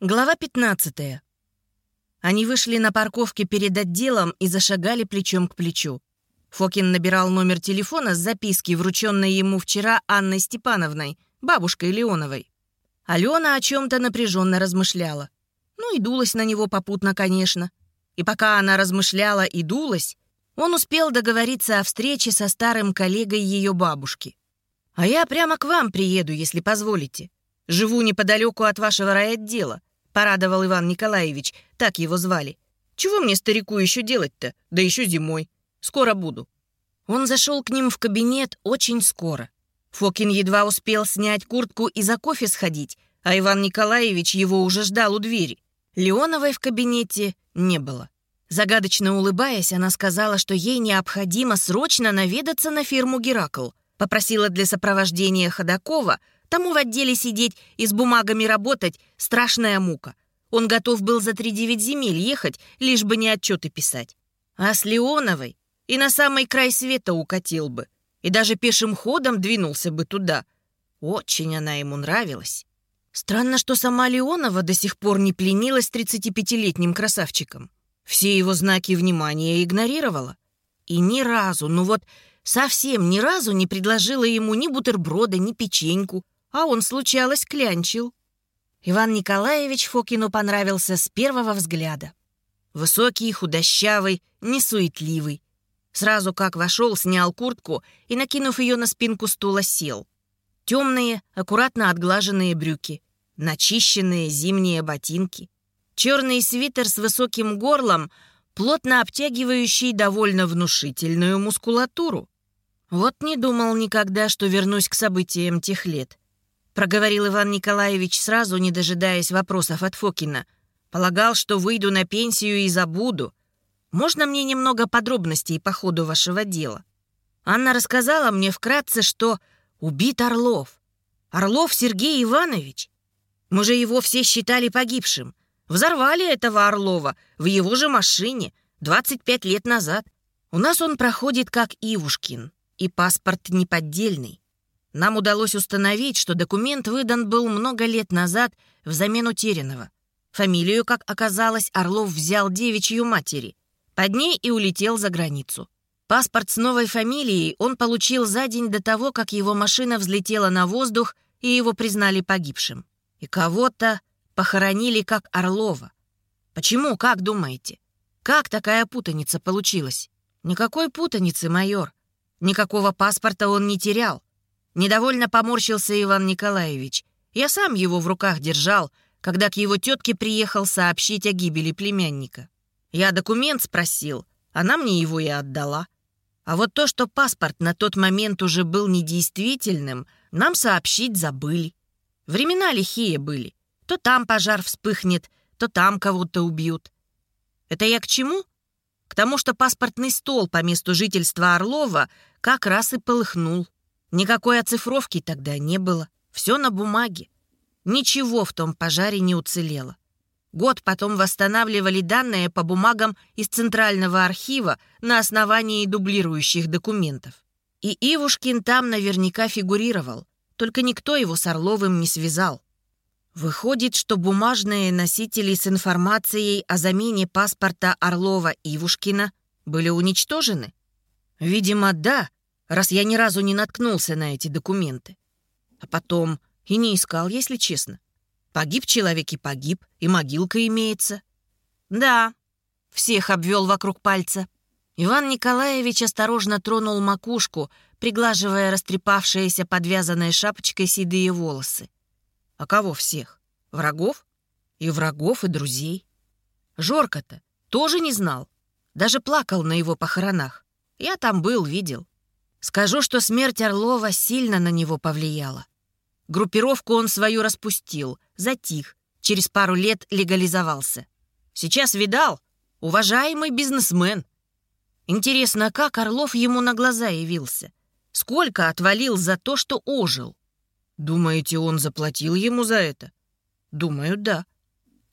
Глава 15. Они вышли на парковке перед отделом и зашагали плечом к плечу. Фокин набирал номер телефона с записки, врученной ему вчера Анной Степановной, бабушкой Леоновой. Алена о чем-то напряженно размышляла. Ну и дулась на него попутно, конечно. И пока она размышляла и дулась, он успел договориться о встрече со старым коллегой ее бабушки. «А я прямо к вам приеду, если позволите. Живу неподалеку от вашего райотдела порадовал Иван Николаевич, так его звали. «Чего мне, старику, еще делать-то? Да еще зимой. Скоро буду». Он зашел к ним в кабинет очень скоро. Фокин едва успел снять куртку и за кофе сходить, а Иван Николаевич его уже ждал у двери. Леоновой в кабинете не было. Загадочно улыбаясь, она сказала, что ей необходимо срочно наведаться на фирму «Геракл». Попросила для сопровождения Ходакова — Тому в отделе сидеть и с бумагами работать — страшная мука. Он готов был за три девять земель ехать, лишь бы не отчеты писать. А с Леоновой и на самый край света укатил бы. И даже пешим ходом двинулся бы туда. Очень она ему нравилась. Странно, что сама Леонова до сих пор не пленилась 35-летним красавчиком. Все его знаки внимания игнорировала. И ни разу, ну вот совсем ни разу не предложила ему ни бутерброда, ни печеньку, а он, случалось, клянчил. Иван Николаевич Фокину понравился с первого взгляда. Высокий, худощавый, несуетливый. Сразу как вошел, снял куртку и, накинув ее на спинку стула, сел. Темные, аккуратно отглаженные брюки, начищенные зимние ботинки, черный свитер с высоким горлом, плотно обтягивающий довольно внушительную мускулатуру. Вот не думал никогда, что вернусь к событиям тех лет проговорил Иван Николаевич сразу, не дожидаясь вопросов от Фокина. «Полагал, что выйду на пенсию и забуду. Можно мне немного подробностей по ходу вашего дела?» Анна рассказала мне вкратце, что убит Орлов. Орлов Сергей Иванович. Мы же его все считали погибшим. Взорвали этого Орлова в его же машине 25 лет назад. У нас он проходит как Ивушкин, и паспорт неподдельный. Нам удалось установить, что документ выдан был много лет назад взамен утерянного. Фамилию, как оказалось, Орлов взял девичью матери. Под ней и улетел за границу. Паспорт с новой фамилией он получил за день до того, как его машина взлетела на воздух и его признали погибшим. И кого-то похоронили как Орлова. Почему, как думаете? Как такая путаница получилась? Никакой путаницы, майор. Никакого паспорта он не терял. Недовольно поморщился Иван Николаевич. Я сам его в руках держал, когда к его тетке приехал сообщить о гибели племянника. Я документ спросил, она мне его и отдала. А вот то, что паспорт на тот момент уже был недействительным, нам сообщить забыли. Времена лихие были. То там пожар вспыхнет, то там кого-то убьют. Это я к чему? К тому, что паспортный стол по месту жительства Орлова как раз и полыхнул. Никакой оцифровки тогда не было. Все на бумаге. Ничего в том пожаре не уцелело. Год потом восстанавливали данные по бумагам из Центрального архива на основании дублирующих документов. И Ивушкин там наверняка фигурировал, только никто его с Орловым не связал. Выходит, что бумажные носители с информацией о замене паспорта Орлова-Ивушкина были уничтожены? Видимо, да, раз я ни разу не наткнулся на эти документы. А потом и не искал, если честно. Погиб человек и погиб, и могилка имеется. Да, всех обвел вокруг пальца. Иван Николаевич осторожно тронул макушку, приглаживая растрепавшиеся подвязанной шапочкой седые волосы. А кого всех? Врагов? И врагов, и друзей. Жорка-то тоже не знал. Даже плакал на его похоронах. Я там был, видел. Скажу, что смерть Орлова сильно на него повлияла. Группировку он свою распустил, затих, через пару лет легализовался. Сейчас видал, уважаемый бизнесмен. Интересно, как Орлов ему на глаза явился? Сколько отвалил за то, что ожил? Думаете, он заплатил ему за это? Думаю, да.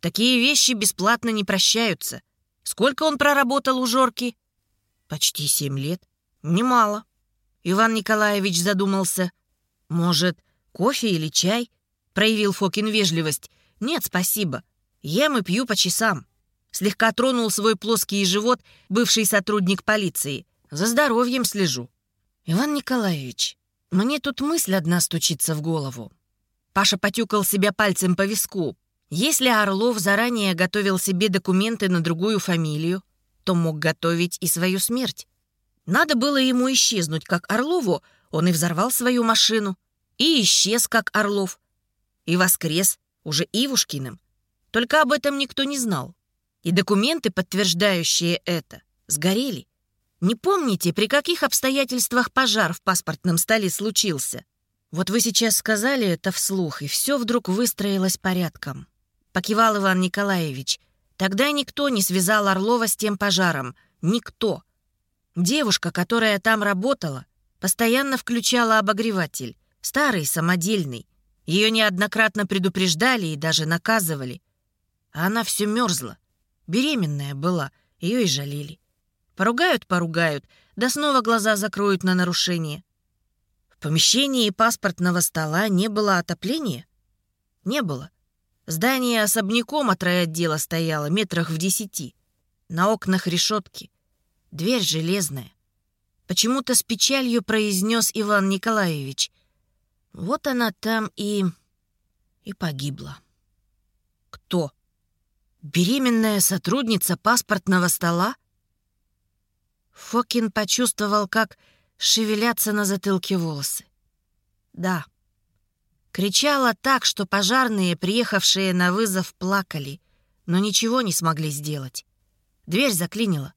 Такие вещи бесплатно не прощаются. Сколько он проработал у Жорки? Почти семь лет. Немало. Иван Николаевич задумался. «Может, кофе или чай?» Проявил Фокин вежливость. «Нет, спасибо. Ем и пью по часам. Слегка тронул свой плоский живот бывший сотрудник полиции. За здоровьем слежу. Иван Николаевич, мне тут мысль одна стучится в голову. Паша потюкал себя пальцем по виску. Если Орлов заранее готовил себе документы на другую фамилию, то мог готовить и свою смерть. Надо было ему исчезнуть, как Орлову, он и взорвал свою машину. И исчез, как Орлов. И воскрес, уже Ивушкиным. Только об этом никто не знал. И документы, подтверждающие это, сгорели. Не помните, при каких обстоятельствах пожар в паспортном столе случился? Вот вы сейчас сказали это вслух, и все вдруг выстроилось порядком. Покивал Иван Николаевич. Тогда никто не связал Орлова с тем пожаром. Никто. Девушка, которая там работала, постоянно включала обогреватель. Старый, самодельный. Ее неоднократно предупреждали и даже наказывали. А она все мерзла. Беременная была, ее и жалели. Поругают, поругают, да снова глаза закроют на нарушение. В помещении паспортного стола не было отопления? Не было. Здание особняком от райотдела стояло метрах в десяти. На окнах решетки. Дверь железная. Почему-то с печалью произнес Иван Николаевич. Вот она там и... и погибла. Кто? Беременная сотрудница паспортного стола? Фокин почувствовал, как шевелятся на затылке волосы. Да, Кричала так, что пожарные, приехавшие на вызов, плакали, но ничего не смогли сделать. Дверь заклинила.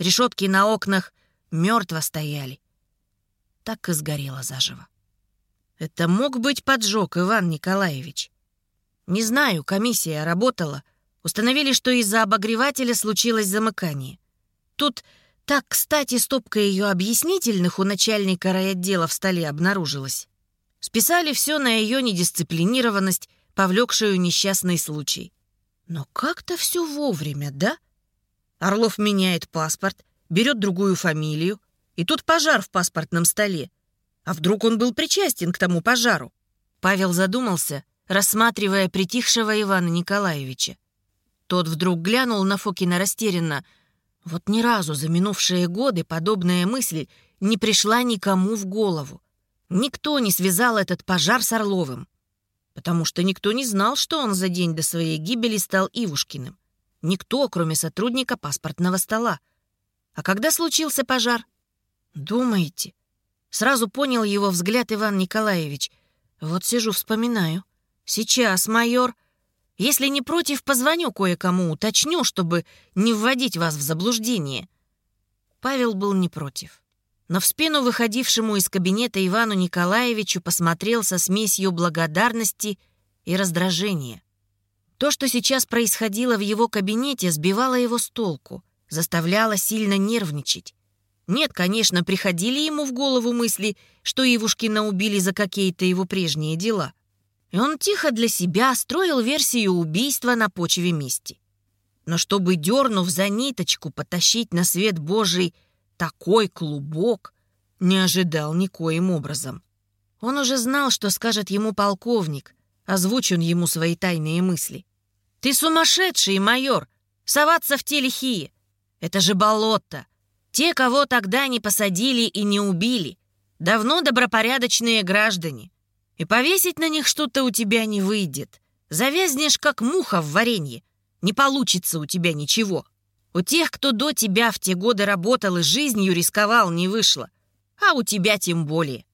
Решетки на окнах мертво стояли. Так и сгорела заживо. Это мог быть поджог, Иван Николаевич. Не знаю, комиссия работала. Установили, что из-за обогревателя случилось замыкание. Тут так, кстати, стопка ее объяснительных у начальника райотдела в столе обнаружилась. Списали все на ее недисциплинированность, повлекшую несчастный случай. Но как-то все вовремя, да? Орлов меняет паспорт, берет другую фамилию, и тут пожар в паспортном столе. А вдруг он был причастен к тому пожару? Павел задумался, рассматривая притихшего Ивана Николаевича. Тот вдруг глянул на Фокина растерянно. Вот ни разу за минувшие годы подобная мысль не пришла никому в голову. Никто не связал этот пожар с Орловым, потому что никто не знал, что он за день до своей гибели стал Ивушкиным. Никто, кроме сотрудника паспортного стола. А когда случился пожар? Думаете? Сразу понял его взгляд Иван Николаевич. Вот сижу, вспоминаю. Сейчас, майор. Если не против, позвоню кое-кому, уточню, чтобы не вводить вас в заблуждение. Павел был не против но в спину выходившему из кабинета Ивану Николаевичу посмотрел со смесью благодарности и раздражения. То, что сейчас происходило в его кабинете, сбивало его с толку, заставляло сильно нервничать. Нет, конечно, приходили ему в голову мысли, что Ивушкина убили за какие-то его прежние дела. И он тихо для себя строил версию убийства на почве мести. Но чтобы, дернув за ниточку, потащить на свет Божий такой клубок не ожидал никоим образом. Он уже знал, что скажет ему полковник, озвучен ему свои тайные мысли. «Ты сумасшедший, майор! Соваться в те лихие! Это же болото! Те, кого тогда не посадили и не убили, давно добропорядочные граждане. И повесить на них что-то у тебя не выйдет. Завязнешь, как муха в варенье. Не получится у тебя ничего. У тех, кто до тебя в те годы работал и жизнью рисковал, не вышло. А у тебя тем более.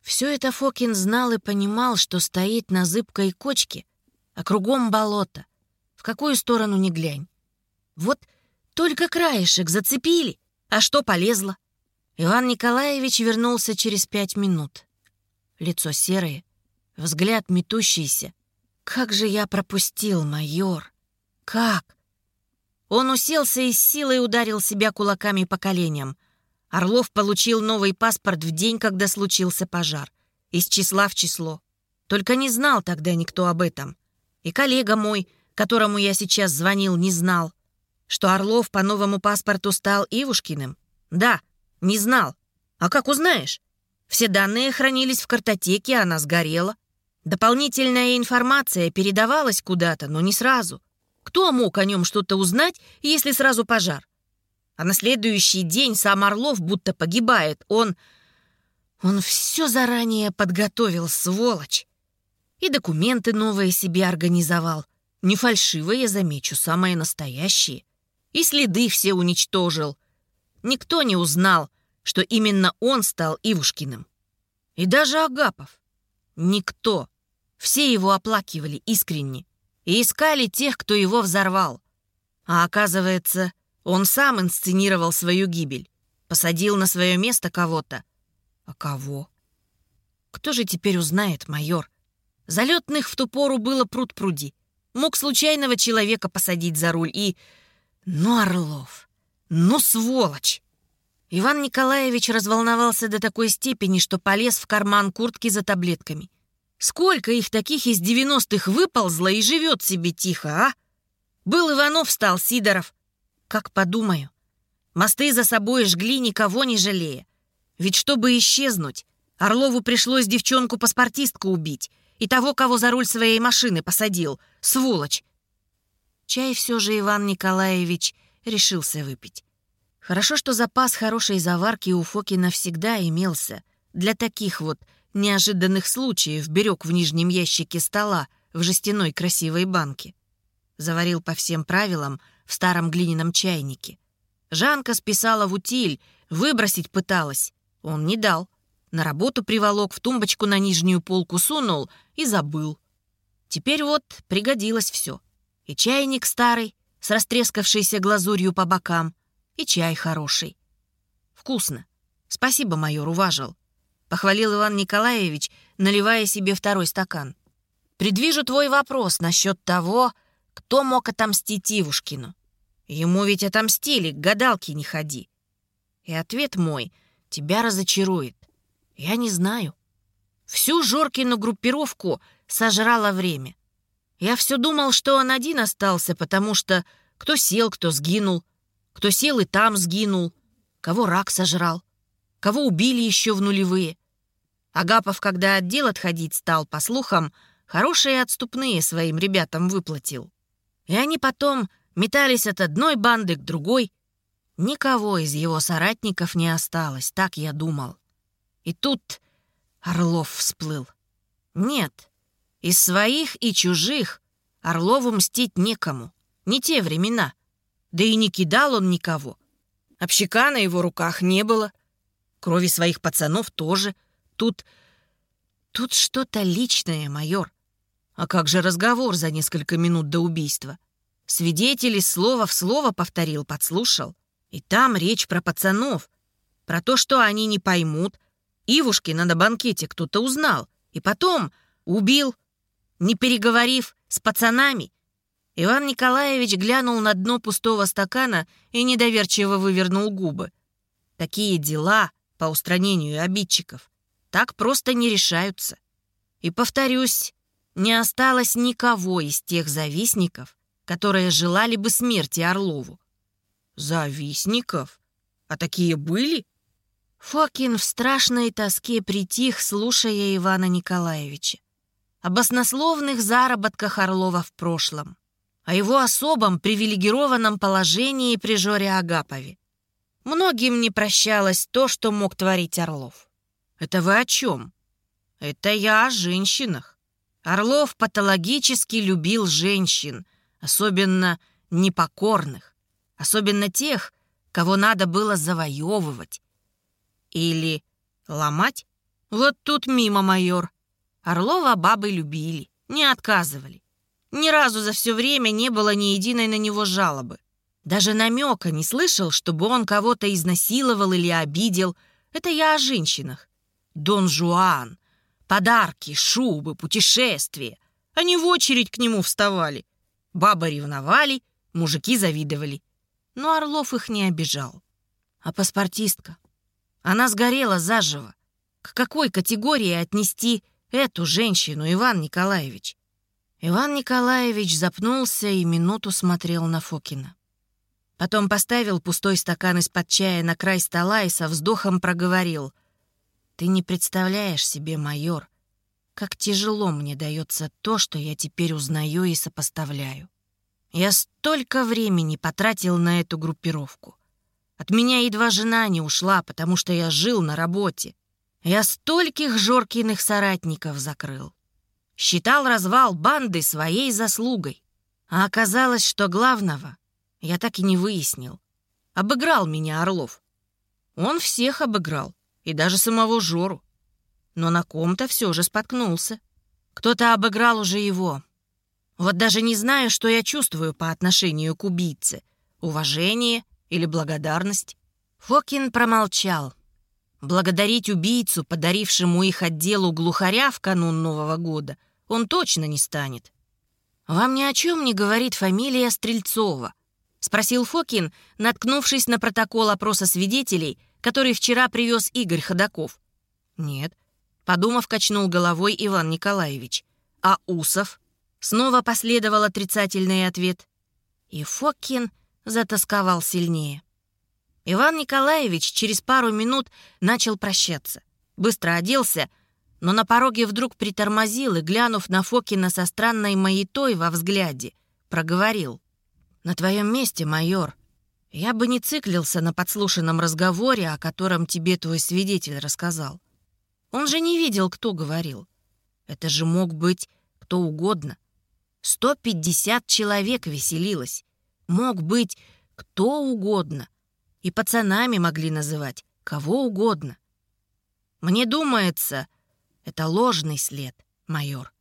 Все это Фокин знал и понимал, что стоит на зыбкой кочке, а кругом болото. В какую сторону ни глянь. Вот только краешек зацепили, а что полезло? Иван Николаевич вернулся через пять минут. Лицо серое, взгляд метущийся. «Как же я пропустил, майор! Как?» Он уселся и с силой ударил себя кулаками по коленям. Орлов получил новый паспорт в день, когда случился пожар. Из числа в число. Только не знал тогда никто об этом. И коллега мой, которому я сейчас звонил, не знал. Что Орлов по новому паспорту стал Ивушкиным? Да, не знал. А как узнаешь? Все данные хранились в картотеке, она сгорела. Дополнительная информация передавалась куда-то, но не сразу. Кто мог о нем что-то узнать, если сразу пожар? А на следующий день сам Орлов будто погибает. Он... Он все заранее подготовил, сволочь. И документы новые себе организовал. Не фальшивые, замечу, самые настоящие. И следы все уничтожил. Никто не узнал, что именно он стал Ивушкиным. И даже Агапов. Никто. Все его оплакивали искренне и искали тех, кто его взорвал. А оказывается, он сам инсценировал свою гибель, посадил на свое место кого-то. А кого? Кто же теперь узнает, майор? Залетных в ту пору было пруд-пруди. Мог случайного человека посадить за руль и... Ну, Орлов, ну, сволочь! Иван Николаевич разволновался до такой степени, что полез в карман куртки за таблетками. Сколько их таких из девяностых выползло и живет себе тихо, а? Был Иванов, стал Сидоров. Как подумаю. Мосты за собой жгли, никого не жалея. Ведь чтобы исчезнуть, Орлову пришлось девчонку-паспортистку убить и того, кого за руль своей машины посадил. Сволочь! Чай все же Иван Николаевич решился выпить. Хорошо, что запас хорошей заварки у Фокина всегда имелся. Для таких вот неожиданных случаев берег в нижнем ящике стола в жестяной красивой банке. Заварил по всем правилам в старом глиняном чайнике. Жанка списала в утиль, выбросить пыталась. Он не дал. На работу приволок, в тумбочку на нижнюю полку сунул и забыл. Теперь вот пригодилось все. И чайник старый, с растрескавшейся глазурью по бокам, и чай хороший. Вкусно. Спасибо, майор, уважил. — похвалил Иван Николаевич, наливая себе второй стакан. «Предвижу твой вопрос насчет того, кто мог отомстить Ивушкину. Ему ведь отомстили, к гадалке не ходи. И ответ мой тебя разочарует. Я не знаю. Всю Жоркину группировку сожрало время. Я все думал, что он один остался, потому что кто сел, кто сгинул, кто сел и там сгинул, кого рак сожрал кого убили еще в нулевые. Агапов, когда отдел отходить стал, по слухам, хорошие отступные своим ребятам выплатил. И они потом метались от одной банды к другой. Никого из его соратников не осталось, так я думал. И тут Орлов всплыл. Нет, из своих и чужих Орлову мстить некому. Не те времена. Да и не кидал он никого. Общака на его руках не было. Крови своих пацанов тоже. Тут... тут что-то личное, майор. А как же разговор за несколько минут до убийства? Свидетели слово в слово повторил, подслушал. И там речь про пацанов. Про то, что они не поймут. Ивушкина на банкете кто-то узнал. И потом убил, не переговорив с пацанами. Иван Николаевич глянул на дно пустого стакана и недоверчиво вывернул губы. Такие дела по устранению обидчиков так просто не решаются. И, повторюсь, не осталось никого из тех завистников, которые желали бы смерти Орлову. Завистников? А такие были? Фокин в страшной тоске притих, слушая Ивана Николаевича. Об оснословных заработках Орлова в прошлом, о его особом привилегированном положении при Жоре Агапове. Многим не прощалось то, что мог творить Орлов. Это вы о чем? Это я о женщинах. Орлов патологически любил женщин, особенно непокорных, особенно тех, кого надо было завоевывать. Или ломать? Вот тут мимо, майор. Орлова бабы любили, не отказывали. Ни разу за все время не было ни единой на него жалобы. Даже намека не слышал, чтобы он кого-то изнасиловал или обидел. Это я о женщинах. Дон Жуан. Подарки, шубы, путешествия. Они в очередь к нему вставали. Бабы ревновали, мужики завидовали. Но Орлов их не обижал. А паспортистка? Она сгорела заживо. К какой категории отнести эту женщину, Иван Николаевич? Иван Николаевич запнулся и минуту смотрел на Фокина. Потом поставил пустой стакан из-под чая на край стола и со вздохом проговорил. «Ты не представляешь себе, майор, как тяжело мне дается то, что я теперь узнаю и сопоставляю. Я столько времени потратил на эту группировку. От меня едва жена не ушла, потому что я жил на работе. Я стольких Жоркиных соратников закрыл. Считал развал банды своей заслугой. А оказалось, что главного я так и не выяснил. Обыграл меня Орлов. Он всех обыграл, и даже самого Жору. Но на ком-то все же споткнулся. Кто-то обыграл уже его. Вот даже не знаю, что я чувствую по отношению к убийце. Уважение или благодарность? Фокин промолчал. Благодарить убийцу, подарившему их отделу глухаря в канун Нового года, он точно не станет. «Вам ни о чем не говорит фамилия Стрельцова?» — спросил Фокин, наткнувшись на протокол опроса свидетелей, который вчера привез Игорь Ходаков. «Нет», — подумав, качнул головой Иван Николаевич. «А Усов?» Снова последовал отрицательный ответ. И Фокин затасковал сильнее. Иван Николаевич через пару минут начал прощаться. Быстро оделся, но на пороге вдруг притормозил и, глянув на Фокина со странной маятой во взгляде, проговорил. «На твоем месте, майор, я бы не циклился на подслушанном разговоре, о котором тебе твой свидетель рассказал. Он же не видел, кто говорил. Это же мог быть кто угодно. 150 человек веселилось. Мог быть кто угодно. И пацанами могли называть кого угодно. Мне думается, это ложный след, майор.